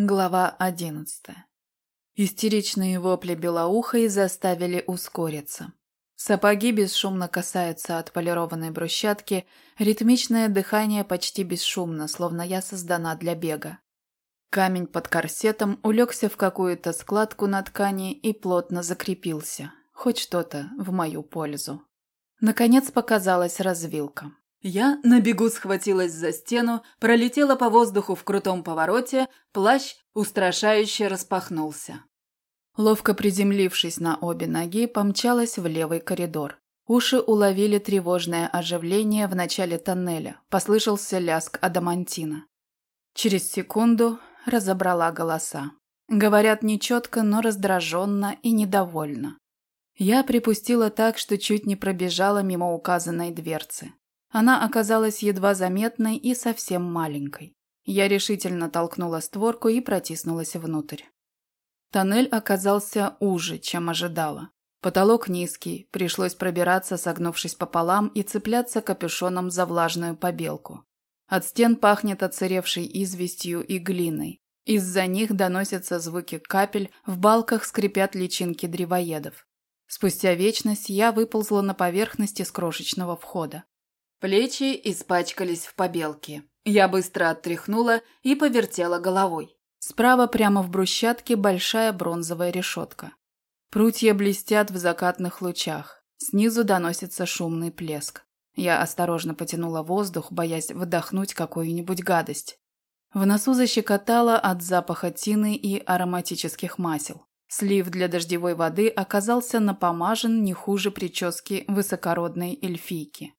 Глава одиннадцатая. Истеричные вопли белоухой заставили ускориться. Сапоги бесшумно касаются отполированной брусчатки, ритмичное дыхание почти бесшумно, словно я создана для бега. Камень под корсетом улегся в какую-то складку на ткани и плотно закрепился. Хоть что-то в мою пользу. Наконец показалась развилка. Я на бегу схватилась за стену, пролетела по воздуху в крутом повороте, плащ устрашающе распахнулся. Ловко приземлившись на обе ноги, помчалась в левый коридор. Уши уловили тревожное оживление в начале тоннеля, послышался лязг адамантина. Через секунду разобрала голоса. Говорят нечетко, но раздраженно и недовольно. Я припустила так, что чуть не пробежала мимо указанной дверцы. Она оказалась едва заметной и совсем маленькой. Я решительно толкнула створку и протиснулась внутрь. Тоннель оказался уже, чем ожидала. Потолок низкий, пришлось пробираться, согнувшись пополам и цепляться капюшоном за влажную побелку. От стен пахнет оцаревшей известью и глиной. Из-за них доносятся звуки капель, в балках скрипят личинки древоедов. Спустя вечность я выползла на поверхности с крошечного входа. Плечи испачкались в побелке. Я быстро оттряхнула и повертела головой. Справа прямо в брусчатке большая бронзовая решетка. Прутья блестят в закатных лучах. Снизу доносится шумный плеск. Я осторожно потянула воздух, боясь вдохнуть какую-нибудь гадость. В носу защекотало от запаха тины и ароматических масел. Слив для дождевой воды оказался напомажен не хуже прически высокородной эльфийки.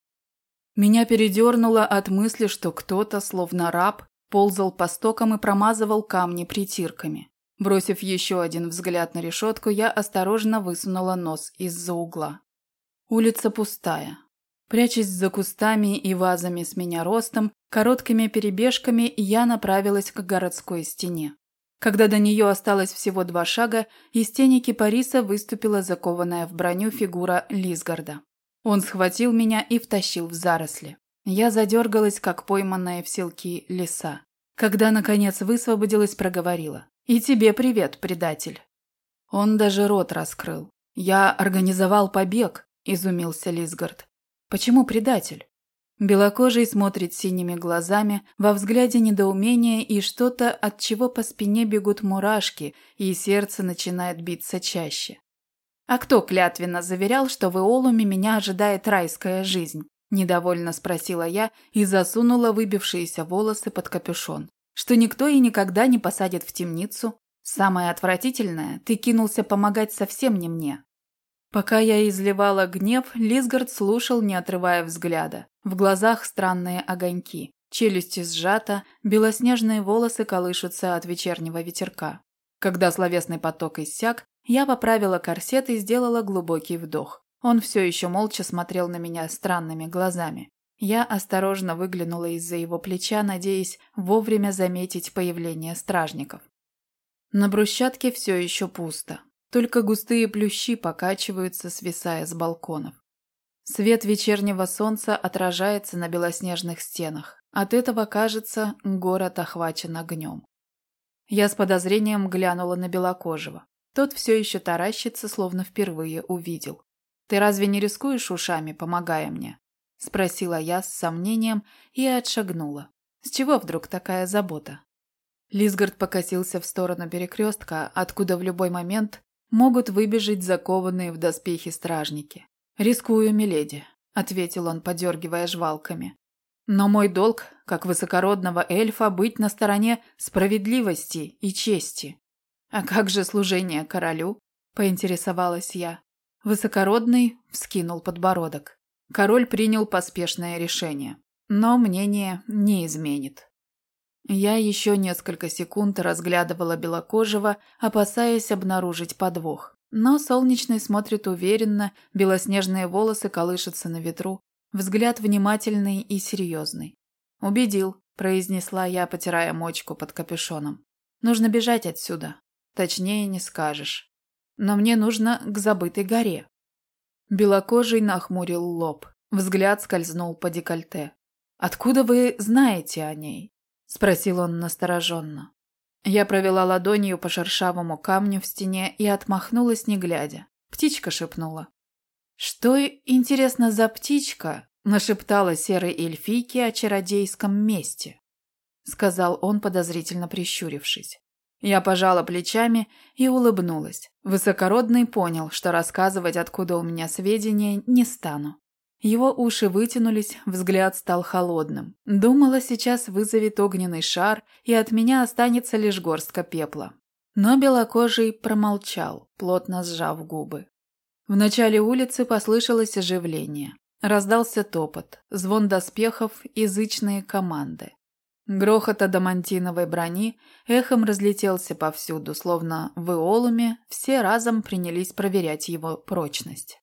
Меня передернуло от мысли, что кто-то, словно раб, ползал по стокам и промазывал камни притирками. Бросив еще один взгляд на решетку, я осторожно высунула нос из-за угла. Улица пустая. Прячась за кустами и вазами с меня ростом, короткими перебежками я направилась к городской стене. Когда до нее осталось всего два шага, из тени кипариса выступила закованная в броню фигура Лисгарда. Он схватил меня и втащил в заросли. Я задергалась, как пойманная в селки лиса. Когда, наконец, высвободилась, проговорила. «И тебе привет, предатель». Он даже рот раскрыл. «Я организовал побег», – изумился Лисгард. «Почему предатель?» Белокожий смотрит синими глазами, во взгляде недоумение и что-то, от чего по спине бегут мурашки, и сердце начинает биться чаще. «А кто клятвенно заверял, что в Иолуме меня ожидает райская жизнь?» – недовольно спросила я и засунула выбившиеся волосы под капюшон. «Что никто и никогда не посадит в темницу? Самое отвратительное, ты кинулся помогать совсем не мне». Пока я изливала гнев, Лисгард слушал, не отрывая взгляда. В глазах странные огоньки. Челюсти сжата, белоснежные волосы колышутся от вечернего ветерка. Когда словесный поток иссяк, я поправила корсет и сделала глубокий вдох. Он все еще молча смотрел на меня странными глазами. Я осторожно выглянула из-за его плеча, надеясь вовремя заметить появление стражников. На брусчатке все еще пусто. Только густые плющи покачиваются, свисая с балконов. Свет вечернего солнца отражается на белоснежных стенах. От этого, кажется, город охвачен огнем. Я с подозрением глянула на белокожего. Тот все еще таращится, словно впервые увидел. «Ты разве не рискуешь ушами, помогая мне?» – спросила я с сомнением и отшагнула. «С чего вдруг такая забота?» Лисгард покосился в сторону перекрестка, откуда в любой момент могут выбежать закованные в доспехи стражники. «Рискую, миледи», – ответил он, подергивая жвалками. «Но мой долг, как высокородного эльфа, быть на стороне справедливости и чести. «А как же служение королю?» – поинтересовалась я. Высокородный вскинул подбородок. Король принял поспешное решение, но мнение не изменит. Я еще несколько секунд разглядывала белокожего, опасаясь обнаружить подвох. Но солнечный смотрит уверенно, белоснежные волосы колышутся на ветру, взгляд внимательный и серьезный. «Убедил», – произнесла я, потирая мочку под капюшоном. «Нужно бежать отсюда. Точнее не скажешь. Но мне нужно к забытой горе. Белокожий нахмурил лоб. Взгляд скользнул по декольте. «Откуда вы знаете о ней?» – спросил он настороженно. Я провела ладонью по шершавому камню в стене и отмахнулась, не глядя. Птичка шепнула. «Что, интересно, за птичка?» – нашептала серой эльфийке о чародейском месте, – сказал он, подозрительно прищурившись. Я пожала плечами и улыбнулась. Высокородный понял, что рассказывать, откуда у меня сведения, не стану. Его уши вытянулись, взгляд стал холодным. Думала, сейчас вызовет огненный шар, и от меня останется лишь горстка пепла. Но белокожий промолчал, плотно сжав губы. В начале улицы послышалось оживление. Раздался топот, звон доспехов, язычные команды. Грохот адамантиновой брони эхом разлетелся повсюду, словно в Иолуме все разом принялись проверять его прочность.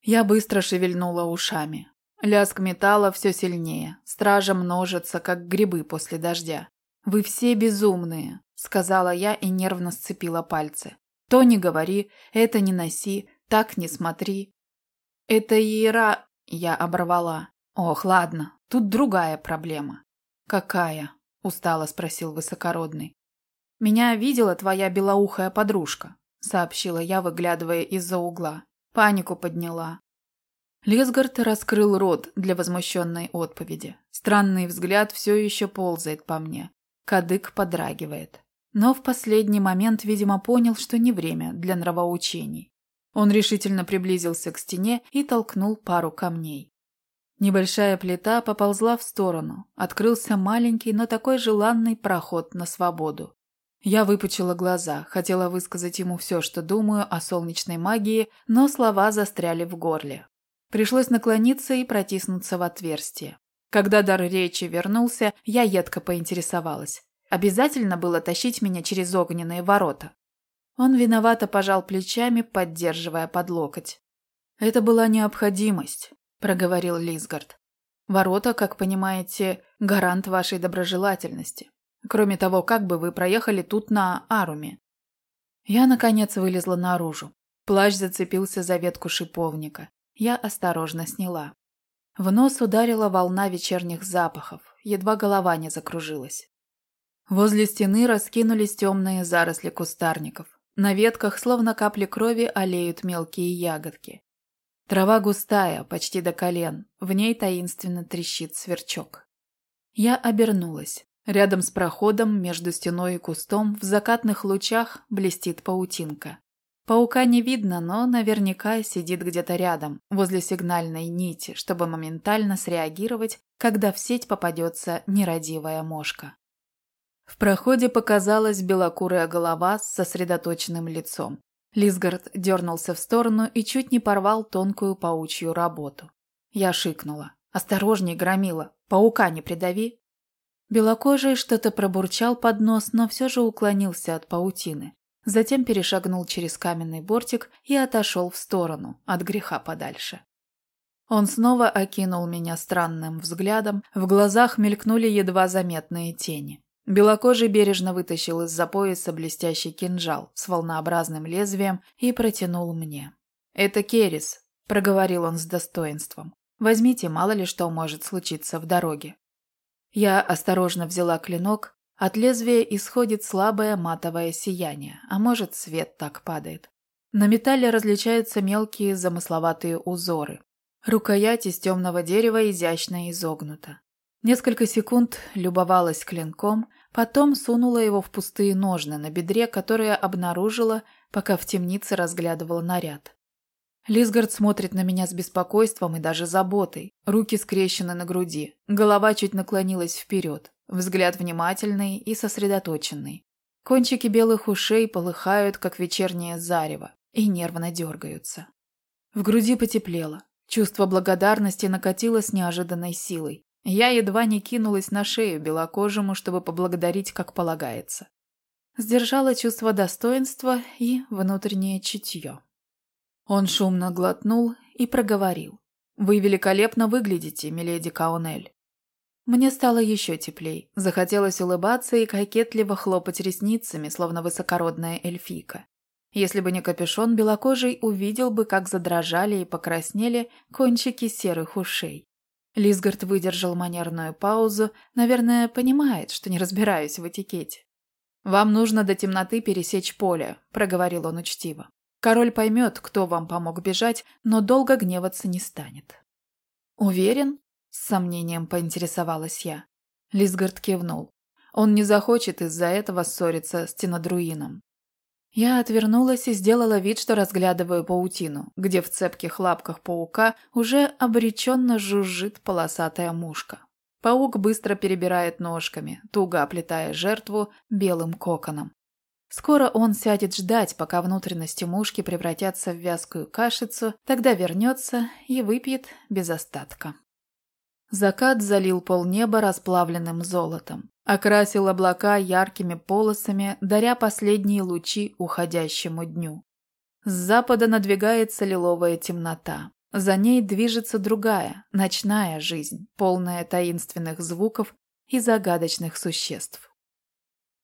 Я быстро шевельнула ушами. Лязг металла все сильнее, стража множится, как грибы после дождя. «Вы все безумные», — сказала я и нервно сцепила пальцы. «То не говори, это не носи, так не смотри». «Это Иера...» — я оборвала. «Ох, ладно, тут другая проблема». «Какая?» — устало спросил высокородный. «Меня видела твоя белоухая подружка», — сообщила я, выглядывая из-за угла. Панику подняла. Лесгард раскрыл рот для возмущенной отповеди. Странный взгляд все еще ползает по мне. Кадык подрагивает. Но в последний момент, видимо, понял, что не время для нравоучений. Он решительно приблизился к стене и толкнул пару камней. Небольшая плита поползла в сторону. Открылся маленький, но такой желанный проход на свободу. Я выпучила глаза, хотела высказать ему все, что думаю о солнечной магии, но слова застряли в горле. Пришлось наклониться и протиснуться в отверстие. Когда дар речи вернулся, я едко поинтересовалась. Обязательно было тащить меня через огненные ворота. Он виновато пожал плечами, поддерживая под локоть. Это была необходимость проговорил Лисгард. Ворота, как понимаете, гарант вашей доброжелательности. Кроме того, как бы вы проехали тут на Аруме? Я, наконец, вылезла наружу. Плащ зацепился за ветку шиповника. Я осторожно сняла. В нос ударила волна вечерних запахов, едва голова не закружилась. Возле стены раскинулись темные заросли кустарников. На ветках, словно капли крови, олеют мелкие ягодки. Трава густая, почти до колен, в ней таинственно трещит сверчок. Я обернулась. Рядом с проходом между стеной и кустом в закатных лучах блестит паутинка. Паука не видно, но наверняка сидит где-то рядом, возле сигнальной нити, чтобы моментально среагировать, когда в сеть попадется нерадивая мошка. В проходе показалась белокурая голова с сосредоточенным лицом. Лисгард дернулся в сторону и чуть не порвал тонкую паучью работу. Я шикнула. «Осторожней, громила! Паука не придави!» Белокожий что-то пробурчал под нос, но все же уклонился от паутины. Затем перешагнул через каменный бортик и отошел в сторону, от греха подальше. Он снова окинул меня странным взглядом, в глазах мелькнули едва заметные тени. Белокожий бережно вытащил из-за пояса блестящий кинжал с волнообразным лезвием и протянул мне. «Это Керис», — проговорил он с достоинством. «Возьмите, мало ли что может случиться в дороге». Я осторожно взяла клинок. От лезвия исходит слабое матовое сияние, а может, свет так падает. На металле различаются мелкие замысловатые узоры. Рукоять из темного дерева изящно изогнута. Несколько секунд любовалась клинком, потом сунула его в пустые ножны на бедре, которые обнаружила, пока в темнице разглядывала наряд. Лисгард смотрит на меня с беспокойством и даже заботой. Руки скрещены на груди, голова чуть наклонилась вперед, взгляд внимательный и сосредоточенный. Кончики белых ушей полыхают, как вечернее зарево, и нервно дергаются. В груди потеплело. Чувство благодарности накатило с неожиданной силой. Я едва не кинулась на шею белокожему, чтобы поблагодарить, как полагается. Сдержала чувство достоинства и внутреннее чутье. Он шумно глотнул и проговорил. «Вы великолепно выглядите, миледи Каунель». Мне стало еще теплей. Захотелось улыбаться и кокетливо хлопать ресницами, словно высокородная эльфийка. Если бы не капюшон, белокожий увидел бы, как задрожали и покраснели кончики серых ушей. Лисгард выдержал манерную паузу, наверное, понимает, что не разбираюсь в этикете. «Вам нужно до темноты пересечь поле», – проговорил он учтиво. «Король поймет, кто вам помог бежать, но долго гневаться не станет». «Уверен?» – с сомнением поинтересовалась я. Лисгард кивнул. Он не захочет из-за этого ссориться с Тинадруином. Я отвернулась и сделала вид, что разглядываю паутину, где в цепких лапках паука уже обреченно жужжит полосатая мушка. Паук быстро перебирает ножками, туго оплетая жертву белым коконом. Скоро он сядет ждать, пока внутренности мушки превратятся в вязкую кашицу, тогда вернется и выпьет без остатка. Закат залил полнеба расплавленным золотом, окрасил облака яркими полосами, даря последние лучи уходящему дню. С запада надвигается лиловая темнота. За ней движется другая, ночная жизнь, полная таинственных звуков и загадочных существ.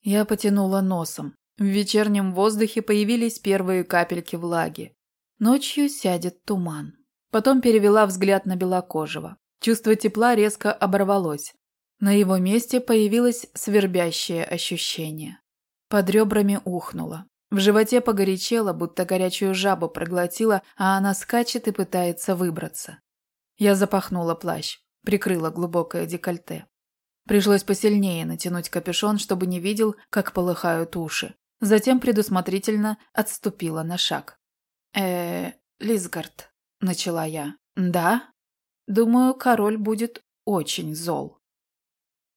Я потянула носом. В вечернем воздухе появились первые капельки влаги. Ночью сядет туман. Потом перевела взгляд на белокожего. Чувство тепла резко оборвалось. На его месте появилось свербящее ощущение. Под ребрами ухнуло. В животе погорячело, будто горячую жабу проглотила, а она скачет и пытается выбраться. Я запахнула плащ, прикрыла глубокое декольте. Пришлось посильнее натянуть капюшон, чтобы не видел, как полыхают уши. Затем предусмотрительно отступила на шаг. э Лисгард», — начала я. «Да?» Думаю, король будет очень зол.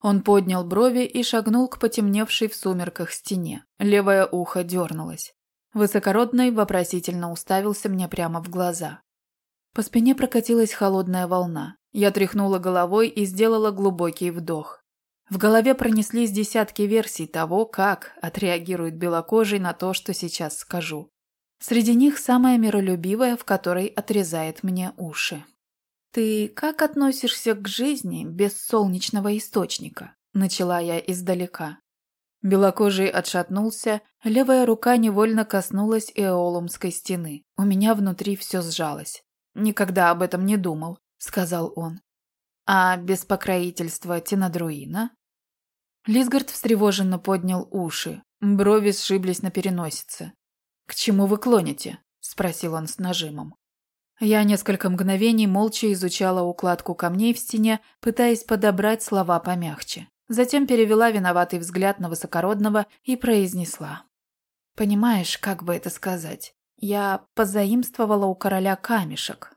Он поднял брови и шагнул к потемневшей в сумерках стене. Левое ухо дернулось. Высокородный вопросительно уставился мне прямо в глаза. По спине прокатилась холодная волна. Я тряхнула головой и сделала глубокий вдох. В голове пронеслись десятки версий того, как отреагирует белокожий на то, что сейчас скажу. Среди них самая миролюбивая, в которой отрезает мне уши. «Ты как относишься к жизни без солнечного источника?» – начала я издалека. Белокожий отшатнулся, левая рука невольно коснулась эолумской стены. У меня внутри все сжалось. «Никогда об этом не думал», – сказал он. «А без покровительства Тинадруина?» Лисгард встревоженно поднял уши. Брови сшиблись на переносице. «К чему вы клоните?» – спросил он с нажимом. Я несколько мгновений молча изучала укладку камней в стене, пытаясь подобрать слова помягче. Затем перевела виноватый взгляд на высокородного и произнесла. «Понимаешь, как бы это сказать? Я позаимствовала у короля камешек».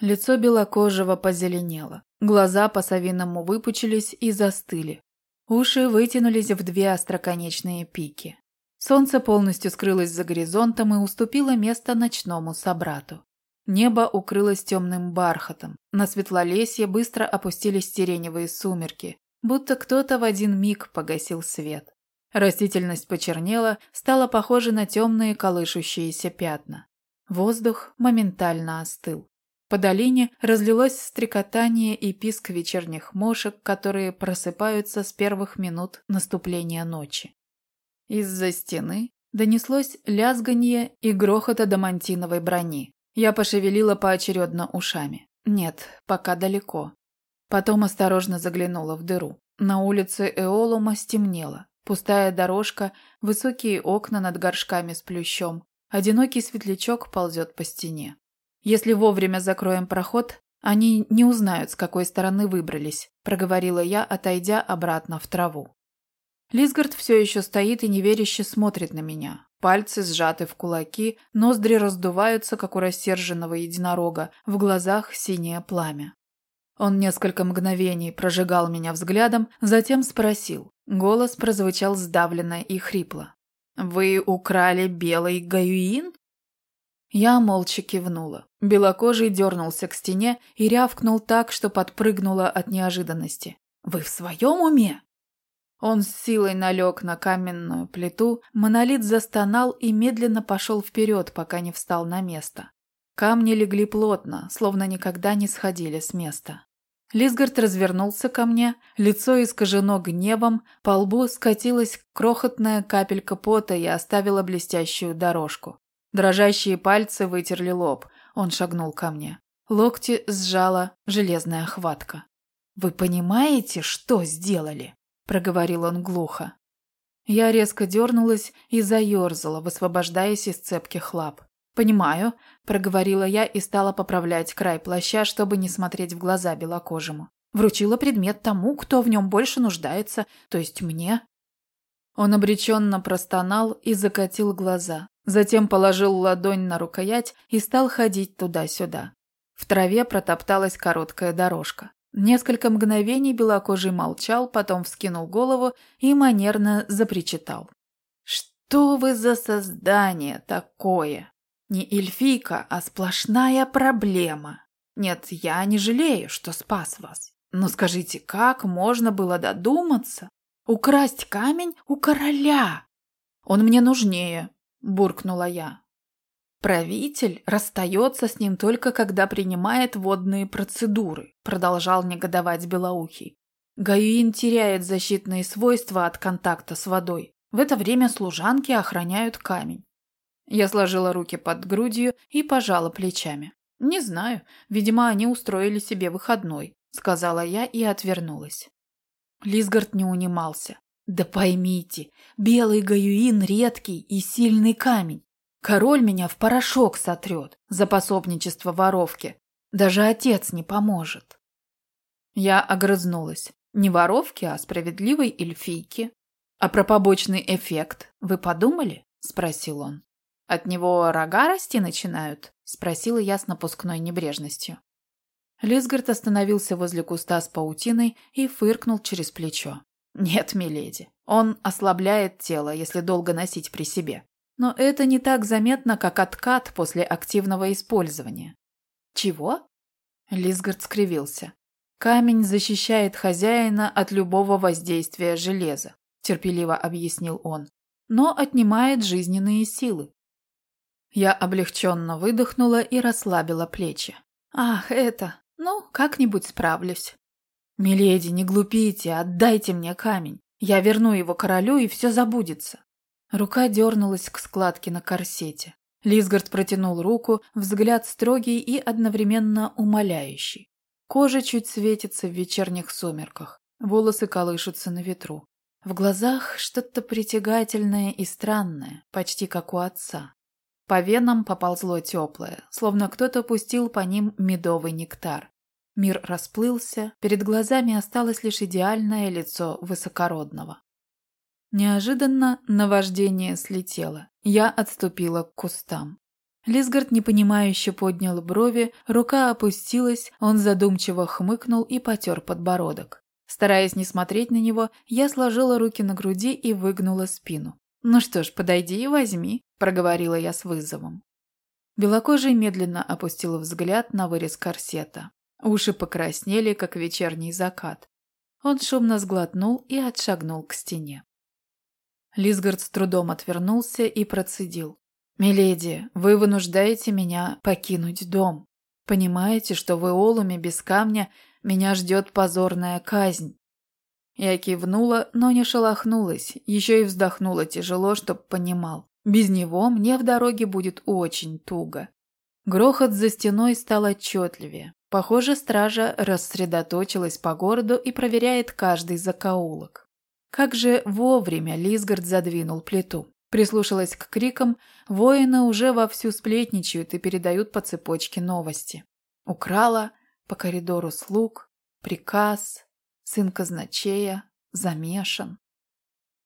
Лицо белокожего позеленело, глаза по-совиному выпучились и застыли. Уши вытянулись в две остроконечные пики. Солнце полностью скрылось за горизонтом и уступило место ночному собрату. Небо укрылось темным бархатом. На светлолесье быстро опустились сиреневые сумерки, будто кто-то в один миг погасил свет. Растительность почернела, стала похожа на темные колышущиеся пятна. Воздух моментально остыл. По долине разлилось стрекотание и писк вечерних мошек, которые просыпаются с первых минут наступления ночи. Из-за стены донеслось лязганье и грохот адамантиновой брони. Я пошевелила поочередно ушами. Нет, пока далеко. Потом осторожно заглянула в дыру. На улице Эолума стемнело. Пустая дорожка, высокие окна над горшками с плющом. Одинокий светлячок ползет по стене. Если вовремя закроем проход, они не узнают, с какой стороны выбрались, проговорила я, отойдя обратно в траву. Лисгард все еще стоит и неверяще смотрит на меня. Пальцы сжаты в кулаки, ноздри раздуваются, как у рассерженного единорога, в глазах синее пламя. Он несколько мгновений прожигал меня взглядом, затем спросил. Голос прозвучал сдавленно и хрипло. «Вы украли белый гаюин?» Я молча кивнула. Белокожий дернулся к стене и рявкнул так, что подпрыгнула от неожиданности. «Вы в своем уме?» Он с силой налег на каменную плиту, монолит застонал и медленно пошел вперед, пока не встал на место. Камни легли плотно, словно никогда не сходили с места. Лисгард развернулся ко мне, лицо искажено гневом, по лбу скатилась крохотная капелька пота и оставила блестящую дорожку. Дрожащие пальцы вытерли лоб. Он шагнул ко мне. Локти сжала железная хватка. «Вы понимаете, что сделали?» Проговорил он глухо. Я резко дернулась и заерзала, высвобождаясь из цепких лап. «Понимаю», – проговорила я и стала поправлять край плаща, чтобы не смотреть в глаза белокожему. Вручила предмет тому, кто в нем больше нуждается, то есть мне. Он обреченно простонал и закатил глаза. Затем положил ладонь на рукоять и стал ходить туда-сюда. В траве протопталась короткая дорожка. Несколько мгновений белокожий молчал, потом вскинул голову и манерно запричитал. «Что вы за создание такое? Не эльфийка, а сплошная проблема. Нет, я не жалею, что спас вас. Но скажите, как можно было додуматься? Украсть камень у короля? Он мне нужнее, буркнула я. Правитель расстается с ним только когда принимает водные процедуры, продолжал негодовать Белоухий. Гаюин теряет защитные свойства от контакта с водой. В это время служанки охраняют камень. Я сложила руки под грудью и пожала плечами. «Не знаю. Видимо, они устроили себе выходной», — сказала я и отвернулась. Лисгард не унимался. «Да поймите, белый гаюин — редкий и сильный камень. Король меня в порошок сотрет за пособничество воровке. Даже отец не поможет». Я огрызнулась. Не воровки, а справедливой эльфийки. «А про побочный эффект вы подумали?» — спросил он. «От него рога расти начинают?» – спросила я с напускной небрежностью. Лисгард остановился возле куста с паутиной и фыркнул через плечо. «Нет, миледи, он ослабляет тело, если долго носить при себе. Но это не так заметно, как откат после активного использования». «Чего?» Лисгард скривился. «Камень защищает хозяина от любого воздействия железа», – терпеливо объяснил он, – «но отнимает жизненные силы. Я облегченно выдохнула и расслабила плечи. «Ах, это... Ну, как-нибудь справлюсь». «Миледи, не глупите, отдайте мне камень. Я верну его королю, и все забудется». Рука дернулась к складке на корсете. Лисгард протянул руку, взгляд строгий и одновременно умоляющий. Кожа чуть светится в вечерних сумерках, волосы колышутся на ветру. В глазах что-то притягательное и странное, почти как у отца. По венам поползло теплое, словно кто-то пустил по ним медовый нектар. Мир расплылся, перед глазами осталось лишь идеальное лицо высокородного. Неожиданно наваждение слетело. Я отступила к кустам. Лисгард непонимающе поднял брови, рука опустилась, он задумчиво хмыкнул и потер подбородок. Стараясь не смотреть на него, я сложила руки на груди и выгнула спину. «Ну что ж, подойди и возьми», – проговорила я с вызовом. Белокожий медленно опустил взгляд на вырез корсета. Уши покраснели, как вечерний закат. Он шумно сглотнул и отшагнул к стене. Лисгард с трудом отвернулся и процедил. «Миледи, вы вынуждаете меня покинуть дом. Понимаете, что в Иолуме без камня меня ждет позорная казнь. Я кивнула, но не шелохнулась, еще и вздохнула тяжело, чтоб понимал. Без него мне в дороге будет очень туго. Грохот за стеной стал отчетливее. Похоже, стража рассредоточилась по городу и проверяет каждый закоулок. Как же вовремя Лисгард задвинул плиту. Прислушалась к крикам, воины уже вовсю сплетничают и передают по цепочке новости. Украла, по коридору слуг, приказ, Сын казначея замешан.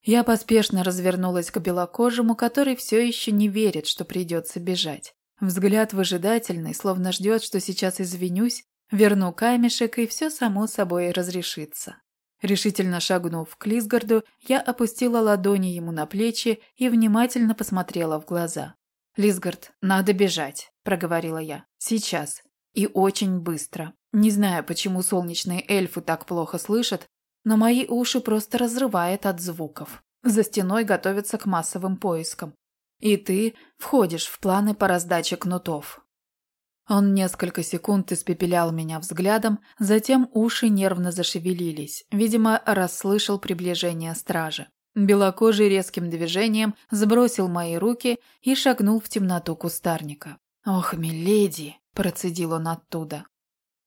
Я поспешно развернулась к белокожему, который все еще не верит, что придется бежать. Взгляд выжидательный, словно ждет, что сейчас извинюсь, верну камешек, и все само собой разрешится. Решительно шагнув к Лисгарду, я опустила ладони ему на плечи и внимательно посмотрела в глаза. «Лисгард, надо бежать», – проговорила я. «Сейчас. И очень быстро. Не знаю, почему солнечные эльфы так плохо слышат, но мои уши просто разрывает от звуков. За стеной готовятся к массовым поискам. И ты входишь в планы по раздаче кнутов. Он несколько секунд испепелял меня взглядом, затем уши нервно зашевелились, видимо, расслышал приближение стражи. Белокожий резким движением сбросил мои руки и шагнул в темноту кустарника. «Ох, миледи!» процедил он оттуда.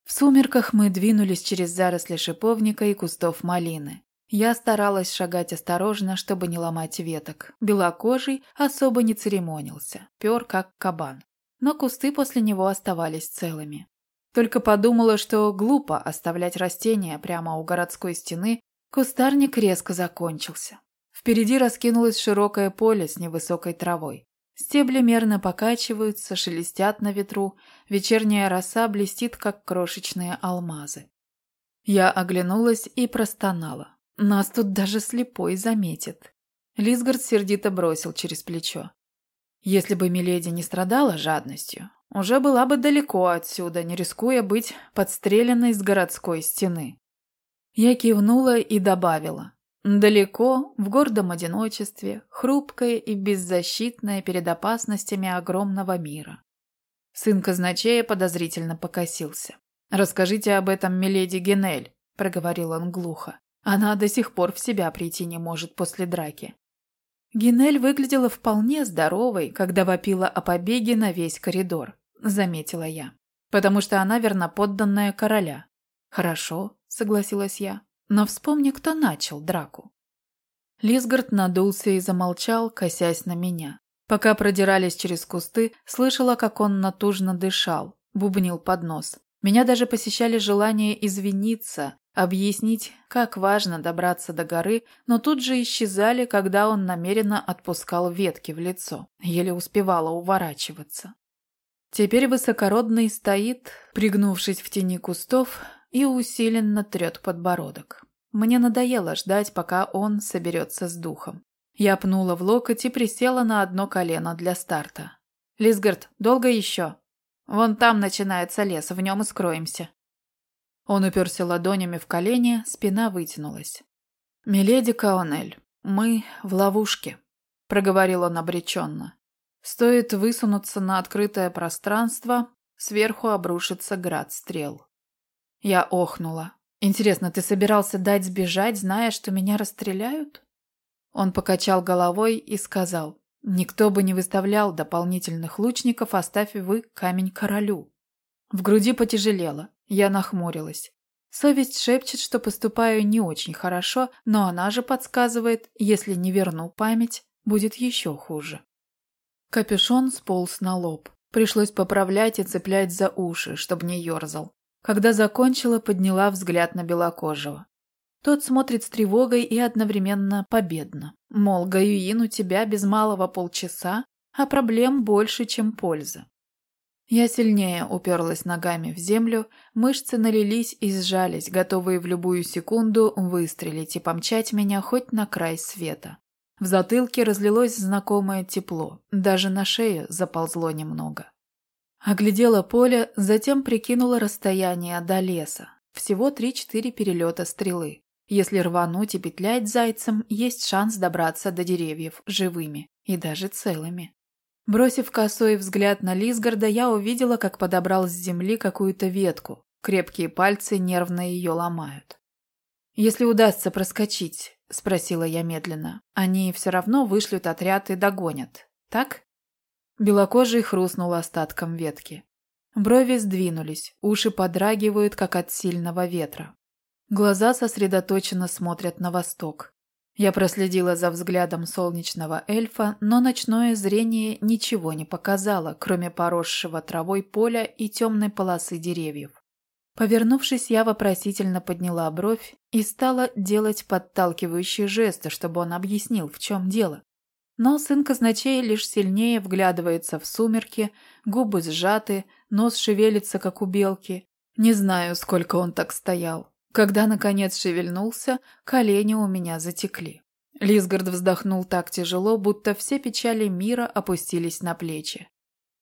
В сумерках мы двинулись через заросли шиповника и кустов малины. Я старалась шагать осторожно, чтобы не ломать веток. Белокожий особо не церемонился, пер как кабан. Но кусты после него оставались целыми. Только подумала, что глупо оставлять растения прямо у городской стены, кустарник резко закончился. Впереди раскинулось широкое поле с невысокой травой. Стебли мерно покачиваются, шелестят на ветру, вечерняя роса блестит, как крошечные алмазы. Я оглянулась и простонала. Нас тут даже слепой заметит. Лисгард сердито бросил через плечо. Если бы Миледи не страдала жадностью, уже была бы далеко отсюда, не рискуя быть подстреленной с городской стены. Я кивнула и добавила. Далеко, в гордом одиночестве, хрупкая и беззащитная перед опасностями огромного мира. Сын казначея подозрительно покосился. «Расскажите об этом миледи Генель», — проговорил он глухо. «Она до сих пор в себя прийти не может после драки». Генель выглядела вполне здоровой, когда вопила о побеге на весь коридор, заметила я. Потому что она верноподданная короля. Хорошо, согласилась я. Но вспомни, кто начал драку. Лисгард надулся и замолчал, косясь на меня. Пока продирались через кусты, слышала, как он натужно дышал, бубнил под нос. Меня даже посещали желания извиниться, объяснить, как важно добраться до горы, но тут же исчезали, когда он намеренно отпускал ветки в лицо. Еле успевала уворачиваться. Теперь высокородный стоит, пригнувшись в тени кустов, и усиленно трет подбородок. Мне надоело ждать, пока он соберется с духом. Я пнула в локоть и присела на одно колено для старта. «Лисгард, долго еще?» «Вон там начинается лес, в нем и скроемся». Он уперся ладонями в колени, спина вытянулась. «Миледи Каонель, мы в ловушке», — проговорил он обреченно. «Стоит высунуться на открытое пространство, сверху обрушится град стрел». Я охнула. «Интересно, ты собирался дать сбежать, зная, что меня расстреляют?» Он покачал головой и сказал, «Никто бы не выставлял дополнительных лучников, оставь вы камень королю». В груди потяжелело, я нахмурилась. Совесть шепчет, что поступаю не очень хорошо, но она же подсказывает, если не верну память, будет еще хуже. Капюшон сполз на лоб. Пришлось поправлять и цеплять за уши, чтобы не ерзал. Когда закончила, подняла взгляд на белокожего. Тот смотрит с тревогой и одновременно победно. Мол, Гаюин у тебя без малого полчаса, а проблем больше, чем пользы. Я сильнее уперлась ногами в землю, мышцы налились и сжались, готовые в любую секунду выстрелить и помчать меня хоть на край света. В затылке разлилось знакомое тепло, даже на шею заползло немного. Оглядела поле, затем прикинула расстояние до леса. Всего 3-4 перелета стрелы. Если рвануть и петлять зайцем, есть шанс добраться до деревьев живыми и даже целыми. Бросив косой взгляд на Лисгарда, я увидела, как подобрал с земли какую-то ветку. Крепкие пальцы нервно ее ломают. «Если удастся проскочить», — спросила я медленно, — «они все равно вышлют отряд и догонят, так?» Белокожий хрустнул остатком ветки. Брови сдвинулись, уши подрагивают, как от сильного ветра. Глаза сосредоточенно смотрят на восток. Я проследила за взглядом солнечного эльфа, но ночное зрение ничего не показало, кроме поросшего травой поля и темной полосы деревьев. Повернувшись, я вопросительно подняла бровь и стала делать подталкивающие жесты, чтобы он объяснил, в чем дело. Но сын казначея лишь сильнее вглядывается в сумерки, губы сжаты, нос шевелится, как у белки. Не знаю, сколько он так стоял. Когда, наконец, шевельнулся, колени у меня затекли. Лисгард вздохнул так тяжело, будто все печали мира опустились на плечи.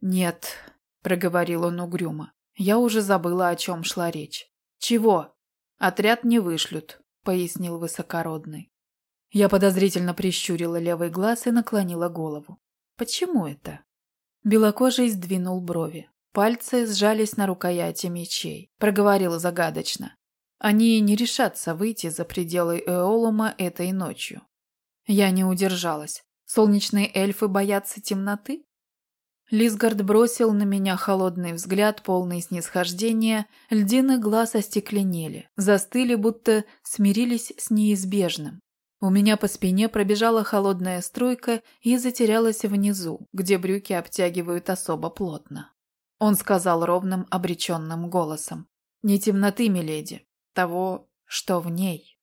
«Нет», — проговорил он угрюмо, — «я уже забыла, о чем шла речь». «Чего?» «Отряд не вышлют», — пояснил высокородный. Я подозрительно прищурила левый глаз и наклонила голову. «Почему это?» Белокожий сдвинул брови. Пальцы сжались на рукояти мечей. Проговорил загадочно. Они не решатся выйти за пределы Эолума этой ночью. Я не удержалась. Солнечные эльфы боятся темноты? Лисгард бросил на меня холодный взгляд, полный снисхождения, льдины глаз остекленели, застыли, будто смирились с неизбежным. У меня по спине пробежала холодная струйка и затерялась внизу, где брюки обтягивают особо плотно. Он сказал ровным, обреченным голосом. «Не темноты, миледи, того, что в ней».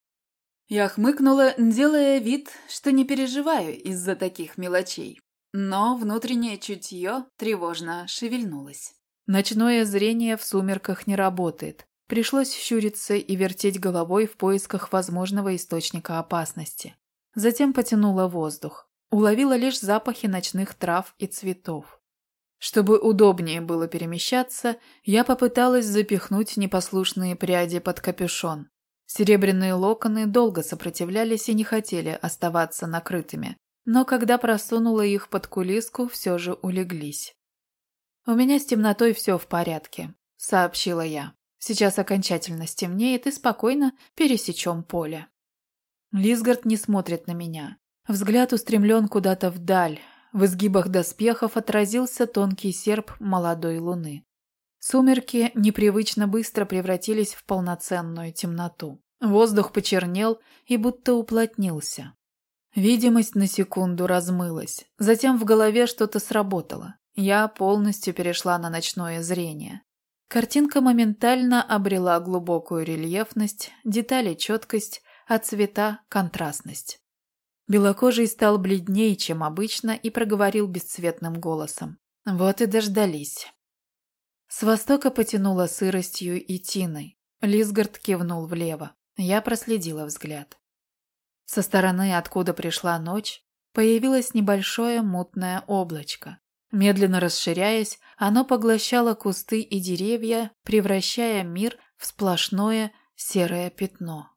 Я хмыкнула, делая вид, что не переживаю из-за таких мелочей. Но внутреннее чутье тревожно шевельнулось. Ночное зрение в сумерках не работает. Пришлось щуриться и вертеть головой в поисках возможного источника опасности. Затем потянула воздух. Уловила лишь запахи ночных трав и цветов. Чтобы удобнее было перемещаться, я попыталась запихнуть непослушные пряди под капюшон. Серебряные локоны долго сопротивлялись и не хотели оставаться накрытыми, но когда просунула их под кулиску, все же улеглись. «У меня с темнотой все в порядке», — сообщила я. «Сейчас окончательно стемнеет и спокойно пересечем поле». Лисгард не смотрит на меня. Взгляд устремлен куда-то вдаль. В изгибах доспехов отразился тонкий серп молодой луны. Сумерки непривычно быстро превратились в полноценную темноту. Воздух почернел и будто уплотнился. Видимость на секунду размылась. Затем в голове что-то сработало. Я полностью перешла на ночное зрение. Картинка моментально обрела глубокую рельефность, детали четкость, а цвета контрастность. Белокожий стал бледнее, чем обычно, и проговорил бесцветным голосом. Вот и дождались. С востока потянуло сыростью и тиной. Лисгард кивнул влево. Я проследила взгляд. Со стороны, откуда пришла ночь, появилось небольшое мутное облачко. Медленно расширяясь, оно поглощало кусты и деревья, превращая мир в сплошное серое пятно.